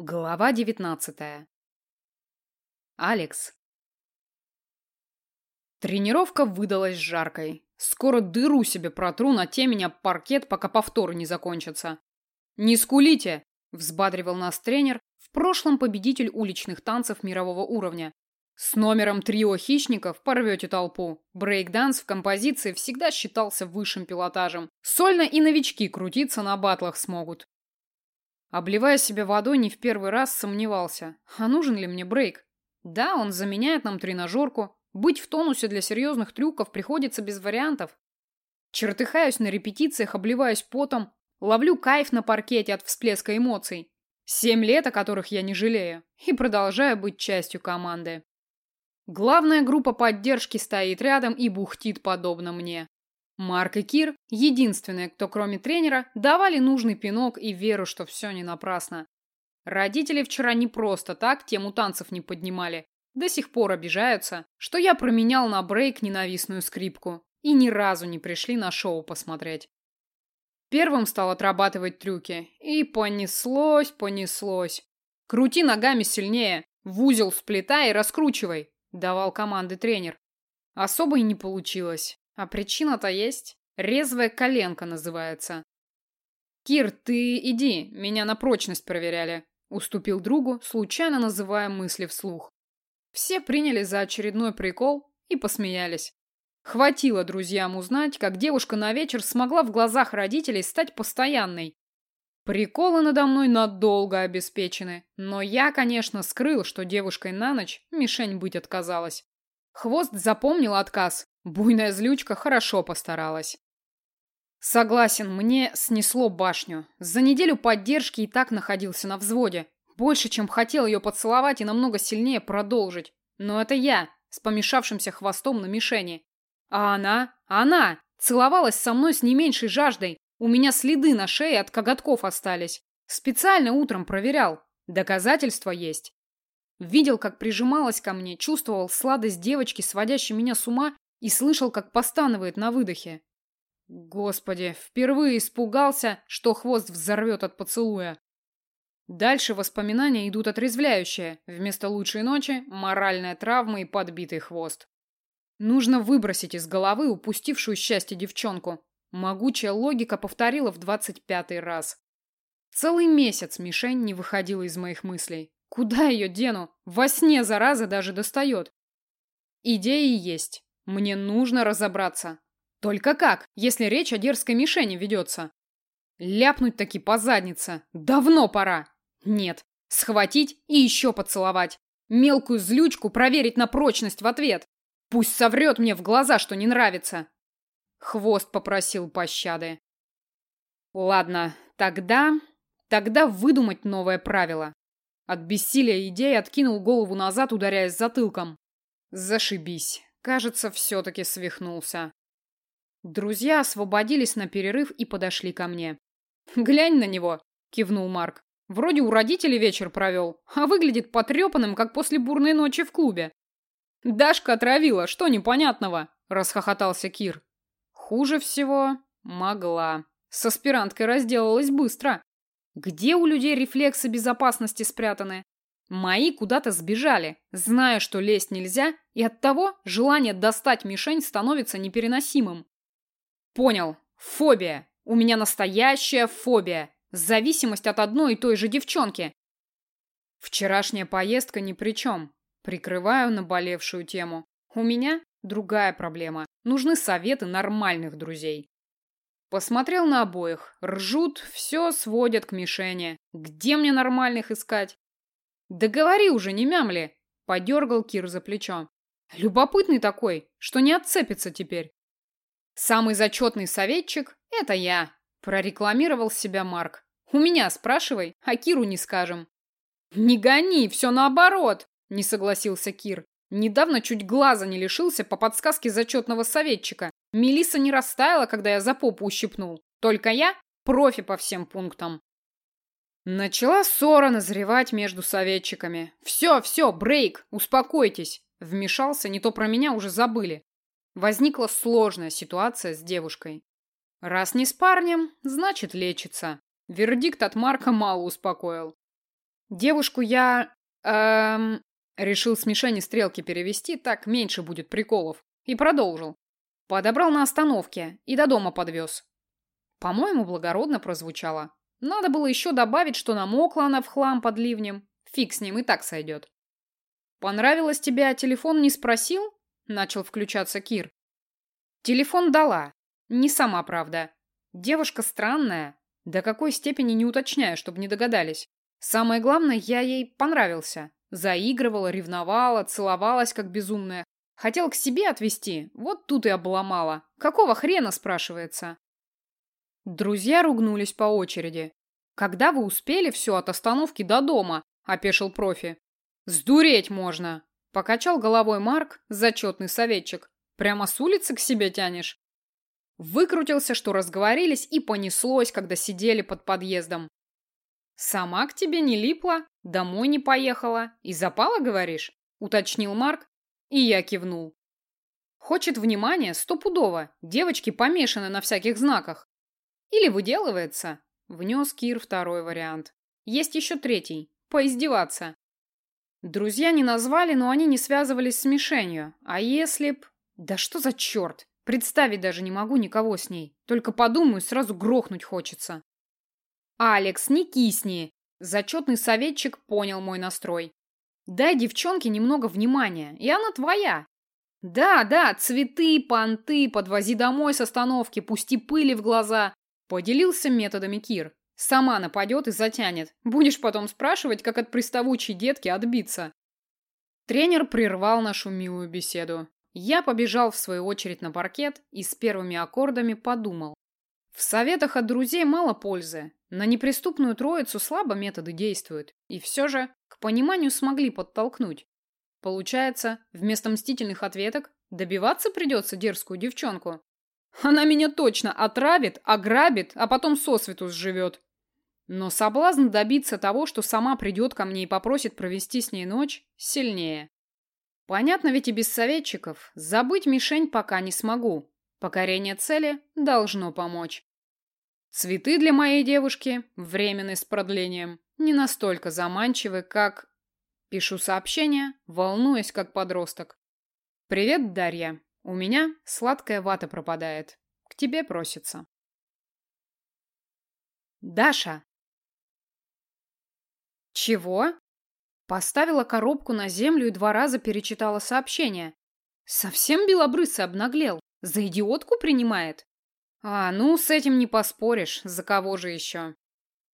Глава девятнадцатая. Алекс. Тренировка выдалась жаркой. Скоро дыру себе протру на теменя паркет, пока повторы не закончатся. «Не скулите!» – взбадривал нас тренер, в прошлом победитель уличных танцев мирового уровня. С номером трио хищников порвете толпу. Брейкданс в композиции всегда считался высшим пилотажем. Сольно и новички крутиться на батлах смогут. Обливая себя водой не в первый раз, сомневался, а нужен ли мне брейк? Да, он заменяет нам тренажерку. Быть в тонусе для серьезных трюков приходится без вариантов. Чертыхаюсь на репетициях, обливаюсь потом, ловлю кайф на паркете от всплеска эмоций. Семь лет, о которых я не жалею, и продолжаю быть частью команды. Главная группа поддержки стоит рядом и бухтит подобно мне. Марк и Кир – единственные, кто кроме тренера давали нужный пинок и веру, что все не напрасно. Родители вчера не просто так тему танцев не поднимали. До сих пор обижаются, что я променял на брейк ненавистную скрипку и ни разу не пришли на шоу посмотреть. Первым стал отрабатывать трюки, и понеслось, понеслось. Крути ногами сильнее, в узел сплетай и раскручивай, давал команды тренер. Особо и не получилось. А причина-то есть. Резвая коленка называется. Кир, ты иди, меня на прочность проверяли. Уступил другу, случайно называя мысли вслух. Все приняли за очередной прикол и посмеялись. Хватило друзьям узнать, как девушка на вечер смогла в глазах родителей стать постоянной. Приколы надо мной надолго обеспечены, но я, конечно, скрыл, что девушкой на ночь мишень быть отказалась. Хвост запомнил отказ Буйная злючка хорошо постаралась. Согласен, мне снесло башню. За неделю поддержки и так находился на взводе. Больше, чем хотел ее поцеловать и намного сильнее продолжить. Но это я, с помешавшимся хвостом на мишени. А она, она, целовалась со мной с не меньшей жаждой. У меня следы на шее от коготков остались. Специально утром проверял. Доказательства есть. Видел, как прижималась ко мне, чувствовал сладость девочки, сводящей меня с ума, и слышал, как постанывает на выдохе. Господи, впервые испугался, что хвост взорвет от поцелуя. Дальше воспоминания идут отрезвляющие. Вместо лучшей ночи – моральная травма и подбитый хвост. Нужно выбросить из головы упустившую счастье девчонку. Могучая логика повторила в двадцать пятый раз. Целый месяц мишень не выходила из моих мыслей. Куда ее дену? Во сне, зараза, даже достает. Идеи есть. Мне нужно разобраться. Только как, если речь о дерзкой мишени ведется? Ляпнуть таки по заднице. Давно пора. Нет. Схватить и еще поцеловать. Мелкую злючку проверить на прочность в ответ. Пусть соврет мне в глаза, что не нравится. Хвост попросил пощады. Ладно, тогда... Тогда выдумать новое правило. От бессилия идей откинул голову назад, ударяясь затылком. Зашибись. Кажется, все-таки свихнулся. Друзья освободились на перерыв и подошли ко мне. «Глянь на него!» – кивнул Марк. «Вроде у родителей вечер провел, а выглядит потрепанным, как после бурной ночи в клубе». «Дашка отравила, что непонятного?» – расхохотался Кир. «Хуже всего могла. С аспиранткой разделалась быстро. Где у людей рефлексы безопасности спрятаны? Мои куда-то сбежали, зная, что лезть нельзя, и оттого желание достать мишень становится непереносимым. Понял. Фобия. У меня настоящая фобия. Зависимость от одной и той же девчонки. Вчерашняя поездка ни при чем. Прикрываю наболевшую тему. У меня другая проблема. Нужны советы нормальных друзей. Посмотрел на обоих. Ржут, все сводят к мишени. Где мне нормальных искать? «Да говори уже, не мямли!» — подергал Кир за плечо. «Любопытный такой, что не отцепится теперь». «Самый зачетный советчик — это я», — прорекламировал себя Марк. «У меня спрашивай, а Киру не скажем». «Не гони, все наоборот!» — не согласился Кир. Недавно чуть глаза не лишился по подсказке зачетного советчика. Мелиса не растаяла, когда я за попу ущипнул. Только я профи по всем пунктам. Начала ссора назревать между советчиками. «Все, все, брейк, успокойтесь!» Вмешался, не то про меня уже забыли. Возникла сложная ситуация с девушкой. Раз не с парнем, значит лечится. Вердикт от Марка мало успокоил. Девушку я... Эм... Решил смешение стрелки перевести, так меньше будет приколов. И продолжил. Подобрал на остановке и до дома подвез. По-моему, благородно прозвучало. Надо было еще добавить, что намокла она в хлам под ливнем. Фиг с ним, и так сойдет. «Понравилось тебе, а телефон не спросил?» Начал включаться Кир. Телефон дала. Не сама, правда. Девушка странная. До какой степени не уточняю, чтобы не догадались. Самое главное, я ей понравился. Заигрывала, ревновала, целовалась как безумная. Хотел к себе отвезти, вот тут и обломала. Какого хрена, спрашивается? Друзья ругнулись по очереди. «Когда вы успели все от остановки до дома?» – опешил профи. «Сдуреть можно!» – покачал головой Марк, зачетный советчик. «Прямо с улицы к себе тянешь?» Выкрутился, что разговорились, и понеслось, когда сидели под подъездом. «Сама к тебе не липла, домой не поехала и запала, говоришь?» — уточнил Марк, и я кивнул. «Хочет внимания стопудово, девочки помешаны на всяких знаках. Или выделывается?» — внес Кир второй вариант. «Есть еще третий — поиздеваться». Друзья не назвали, но они не связывались с мишенью. А если б... Да что за черт? Представить даже не могу никого с ней. Только подумаю, сразу грохнуть хочется. «Алекс, не кисни!» Зачетный советчик понял мой настрой. «Дай девчонке немного внимания, и она твоя. Да, да, цветы, понты, подвози домой с остановки, пусти пыли в глаза». Поделился методами Кир. Сама нападет и затянет. Будешь потом спрашивать, как от приставучей детки отбиться. Тренер прервал нашу милую беседу. Я побежал в свою очередь на паркет и с первыми аккордами подумал. В советах от друзей мало пользы. На неприступную троицу слабо методы действуют. И все же к пониманию смогли подтолкнуть. Получается, вместо мстительных ответок добиваться придется дерзкую девчонку. Она меня точно отравит, ограбит, а потом сосвету сживет. Но соблазн добиться того, что сама придет ко мне и попросит провести с ней ночь, сильнее. Понятно ведь и без советчиков. Забыть мишень пока не смогу. Покорение цели должно помочь. Цветы для моей девушки, временные с продлением, не настолько заманчивы, как... Пишу сообщение, волнуясь как подросток. «Привет, Дарья. У меня сладкая вата пропадает. К тебе просится». «Даша!» «Чего?» Поставила коробку на землю и два раза перечитала сообщение. Совсем белобрысый обнаглел. За идиотку принимает? А, ну, с этим не поспоришь. За кого же еще?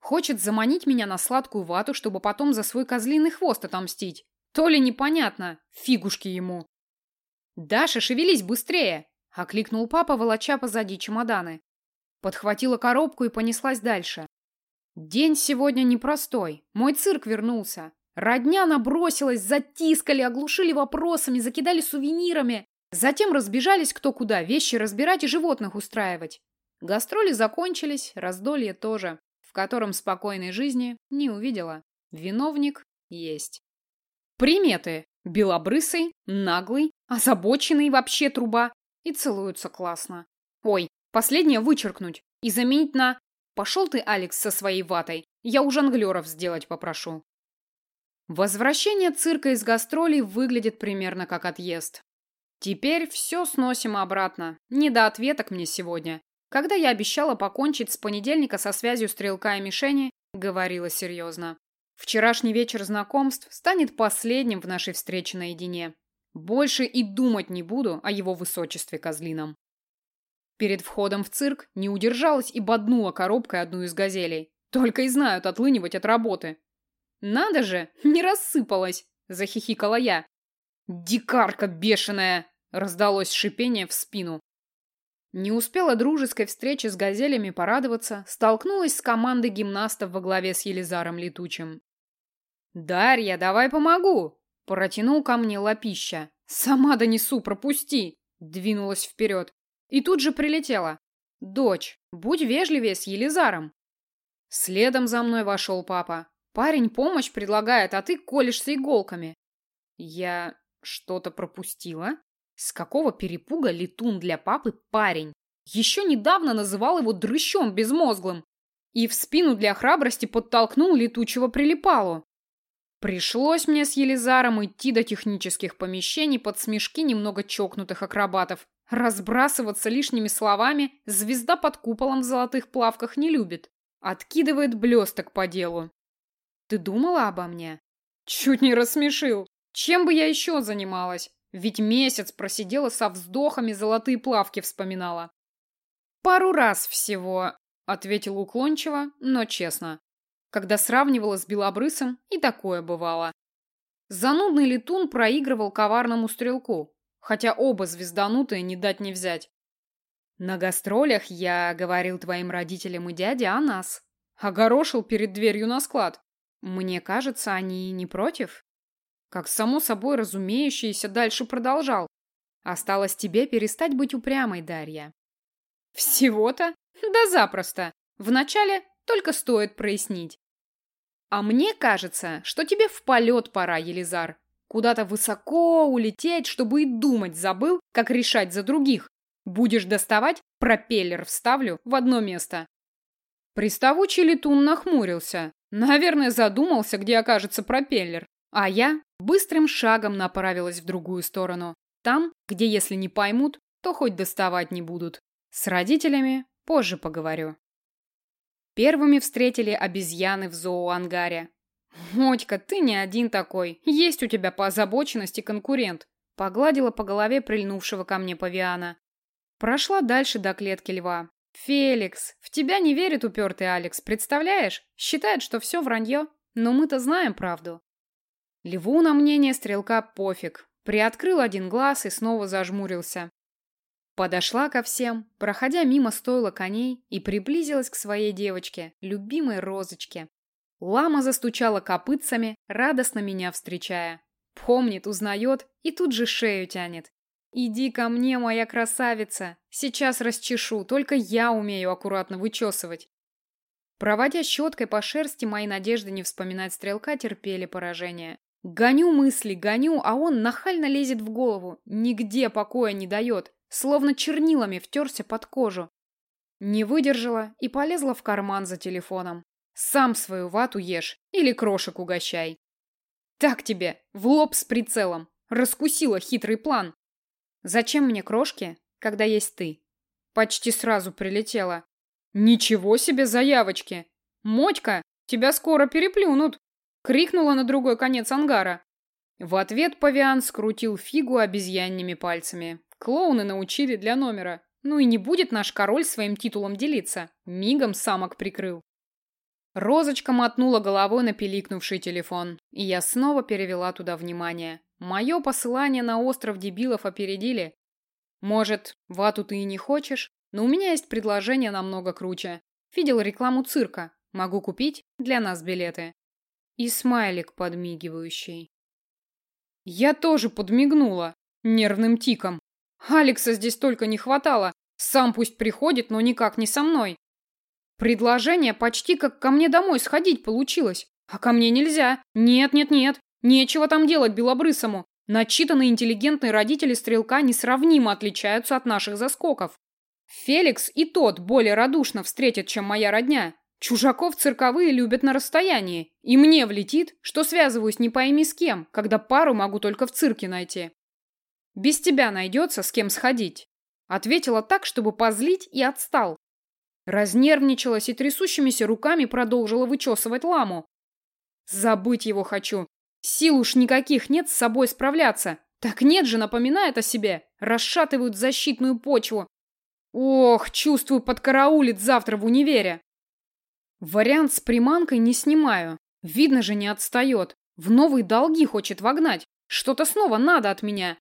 Хочет заманить меня на сладкую вату, чтобы потом за свой козлиный хвост отомстить. То ли непонятно. Фигушки ему. «Даша, шевелись быстрее!» — окликнул папа, волоча позади чемоданы. Подхватила коробку и понеслась дальше. День сегодня непростой. Мой цирк вернулся. Родня набросилась, затискали, оглушили вопросами, закидали сувенирами. Затем разбежались кто куда, вещи разбирать и животных устраивать. Гастроли закончились, раздолье тоже, в котором спокойной жизни не увидела. Виновник есть. Приметы. Белобрысый, наглый, озабоченный вообще труба. И целуются классно. Ой, последнее вычеркнуть и заменить на «Пошел ты, Алекс, со своей ватой. Я у жонглеров сделать попрошу». Возвращение цирка из гастролей выглядит примерно как отъезд. Теперь все сносим обратно. Не до ответок мне сегодня. Когда я обещала покончить с понедельника со связью стрелка и мишени, говорила серьезно. Вчерашний вечер знакомств станет последним в нашей встрече наедине. Больше и думать не буду о его высочестве козлином. Перед входом в цирк не удержалась и боднула коробкой одну из газелей. Только и знают отлынивать от работы. «Надо же, не рассыпалась!» – захихикала я. «Дикарка бешеная!» – раздалось шипение в спину. Не успела дружеской встречи с газелями порадоваться, столкнулась с командой гимнастов во главе с Елизаром Летучим. «Дарья, давай помогу!» – протянул ко мне лапища. «Сама донесу, пропусти!» – двинулась вперед. И тут же прилетела. «Дочь, будь вежливее с Елизаром!» Следом за мной вошел папа. Парень помощь предлагает, а ты колешься иголками. Я что-то пропустила? С какого перепуга летун для папы парень? Еще недавно называл его дрыщом безмозглым. И в спину для храбрости подтолкнул летучего прилипалу. Пришлось мне с Елизаром идти до технических помещений под смешки немного чокнутых акробатов. Разбрасываться лишними словами звезда под куполом в золотых плавках не любит. Откидывает блесток по делу. Ты думала обо мне? Чуть не рассмешил. Чем бы я еще занималась? Ведь месяц просидела со вздохами, золотые плавки вспоминала. Пару раз всего, ответил уклончиво, но честно. Когда сравнивала с белобрысом, и такое бывало. Занудный летун проигрывал коварному стрелку, хотя оба звезданутые не дать не взять. На гастролях я говорил твоим родителям и дяде о нас. Огорошил перед дверью на склад. Мне кажется, они не против. Как само собой разумеющееся дальше продолжал. Осталось тебе перестать быть упрямой, Дарья. Всего-то? Да запросто. Вначале только стоит прояснить. А мне кажется, что тебе в полет пора, Елизар. Куда-то высоко улететь, чтобы и думать забыл, как решать за других. Будешь доставать, пропеллер вставлю в одно место. Приставучий летун нахмурился. Наверное, задумался, где окажется пропеллер. А я быстрым шагом направилась в другую сторону. Там, где, если не поймут, то хоть доставать не будут. С родителями позже поговорю. Первыми встретили обезьяны в зооангаре. «Мотька, ты не один такой. Есть у тебя по озабоченности конкурент», — погладила по голове прильнувшего ко мне павиана. Прошла дальше до клетки льва. «Феликс, в тебя не верит упертый Алекс, представляешь? Считает, что все вранье. Но мы-то знаем правду». Льву на мнение стрелка пофиг. Приоткрыл один глаз и снова зажмурился. Подошла ко всем, проходя мимо стойла коней, и приблизилась к своей девочке, любимой розочке. Лама застучала копытцами, радостно меня встречая. Помнит, узнает и тут же шею тянет. «Иди ко мне, моя красавица! Сейчас расчешу, только я умею аккуратно вычесывать!» Проводя щеткой по шерсти, мои надежды не вспоминать стрелка терпели поражение. Гоню мысли, гоню, а он нахально лезет в голову, нигде покоя не дает, словно чернилами втерся под кожу. Не выдержала и полезла в карман за телефоном. Сам свою вату ешь или крошек угощай. Так тебе, в лоб с прицелом. Раскусила хитрый план. Зачем мне крошки, когда есть ты? Почти сразу прилетела. Ничего себе заявочки! Мотька, тебя скоро переплюнут! Крикнула на другой конец ангара. В ответ павиан скрутил фигу обезьянными пальцами. Клоуны научили для номера. Ну и не будет наш король своим титулом делиться. Мигом самок прикрыл. Розочка мотнула головой на пиликнувший телефон, и я снова перевела туда внимание. Мое посылание на остров дебилов опередили. Может, вату ты и не хочешь, но у меня есть предложение намного круче. Видел рекламу цирка. Могу купить для нас билеты. И смайлик подмигивающий. Я тоже подмигнула нервным тиком. Алекса здесь только не хватало. Сам пусть приходит, но никак не со мной. Предложение почти как ко мне домой сходить получилось. А ко мне нельзя. Нет, нет, нет. Нечего там делать белобрысому. Начитанные интеллигентные родители стрелка несравнимо отличаются от наших заскоков. Феликс и тот более радушно встретит, чем моя родня. Чужаков цирковые любят на расстоянии. И мне влетит, что связываюсь не пойми с кем, когда пару могу только в цирке найти. Без тебя найдется, с кем сходить. Ответила так, чтобы позлить и отстал. Разнервничалась и трясущимися руками продолжила вычесывать ламу. Забыть его хочу. Сил уж никаких нет с собой справляться. Так нет же, напоминает о себе. Расшатывают защитную почву. Ох, чувствую, подкараулит завтра в универе. Вариант с приманкой не снимаю. Видно же, не отстает. В новые долги хочет вогнать. Что-то снова надо от меня.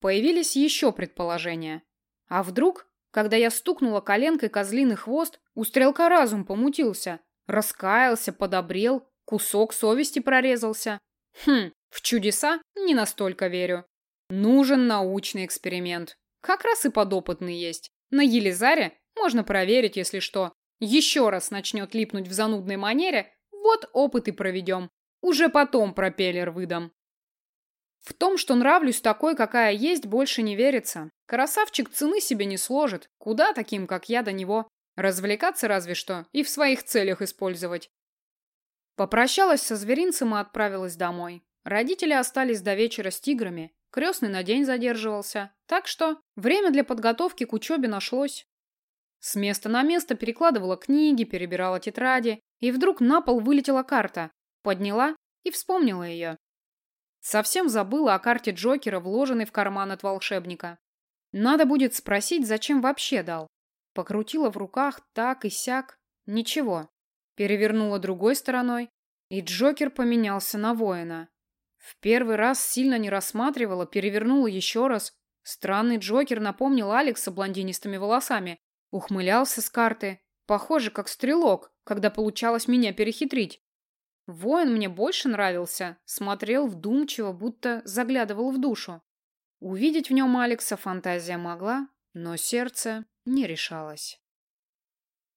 Появились еще предположения. А вдруг, когда я стукнула коленкой козлиный хвост, у стрелка разум помутился. Раскаялся, подобрел, Кусок совести прорезался. Хм, в чудеса не настолько верю. Нужен научный эксперимент. Как раз и подопытный есть. На Елизаре можно проверить, если что. Еще раз начнет липнуть в занудной манере, вот опыт и проведем. Уже потом пропеллер выдам. В том, что нравлюсь такой, какая есть, больше не верится. Красавчик цены себе не сложит. Куда таким, как я, до него? Развлекаться разве что и в своих целях использовать. Попрощалась со зверинцем и отправилась домой. Родители остались до вечера с тиграми, крестный на день задерживался, так что время для подготовки к учебе нашлось. С места на место перекладывала книги, перебирала тетради, и вдруг на пол вылетела карта. Подняла и вспомнила ее. Совсем забыла о карте Джокера, вложенной в карман от волшебника. Надо будет спросить, зачем вообще дал. Покрутила в руках так и сяк. Ничего. Перевернула другой стороной, и Джокер поменялся на воина. В первый раз сильно не рассматривала, перевернула еще раз. Странный Джокер напомнил Алекса блондинистыми волосами. Ухмылялся с карты. Похоже, как стрелок, когда получалось меня перехитрить. Воин мне больше нравился, смотрел вдумчиво, будто заглядывал в душу. Увидеть в нем Алекса фантазия могла, но сердце не решалось.